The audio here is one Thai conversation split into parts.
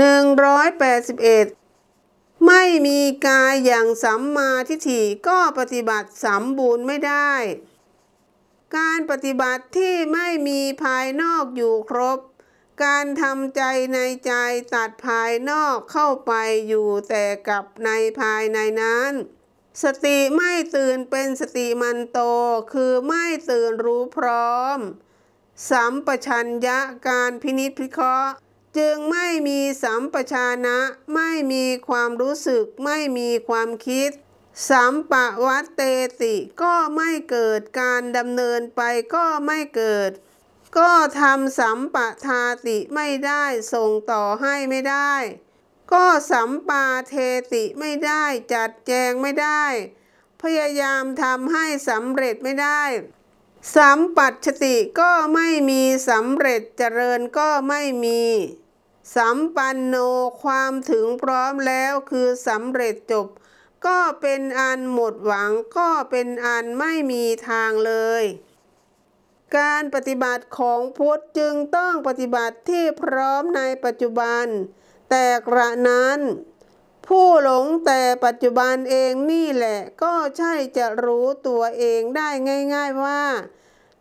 181 ไม่มีกายอย่างสัมมาทิฏฐิก็ปฏิบัติสมบูรณ์ไม่ได้ การปฏิบัติที่ไม่มีภายนอกอยู่ครบ การทำใจในใจตัดภายนอกเข้าไปอยู่แต่กับในภายในนั้น สติไม่ตื่นเป็นสติมันโตคือไม่ตื่นรู้พร้อม สัมปชัญญะการพินิจพิเคราะห์ จึงไม่มีสัมปชานะ ไม่มีความรู้สึก ไม่มีความคิด สัมปวัตเตติก็ไม่เกิดการดำเนินไปก็ไม่เกิด ก็ทำสัมปทาติไม่ได้ส่งต่อให้ไม่ได้ ก็สัมปาเทติไม่ได้จัดแจงไม่ได้ พยายามทำให้สำเร็จไม่ได้สัมปัชติก็ไม่มีสำเร็จเจริญก็ไม่มี สัมปันโนความถึงพร้อมแล้วคือสำเร็จจบ ก็เป็นอันหมดหวังก็เป็นอันไม่มีทางเลย การปฏิบัติของพุทธจึงต้องปฏิบัติที่พร้อมในปัจจุบัน แต่กระนั้น ผู้หลงแต่ปัจจุบันเองนี่แหละก็ใช่จะรู้ตัวเองได้ง่าย ๆว่า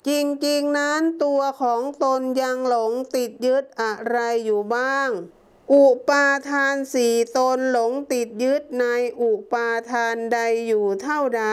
จริงๆนั้นตัวของตนยังหลงติดยึดอะไรอยู่บ้าง อุปาทานสี่ตนหลงติดยึดในอุปาทานใดอยู่เท่าใด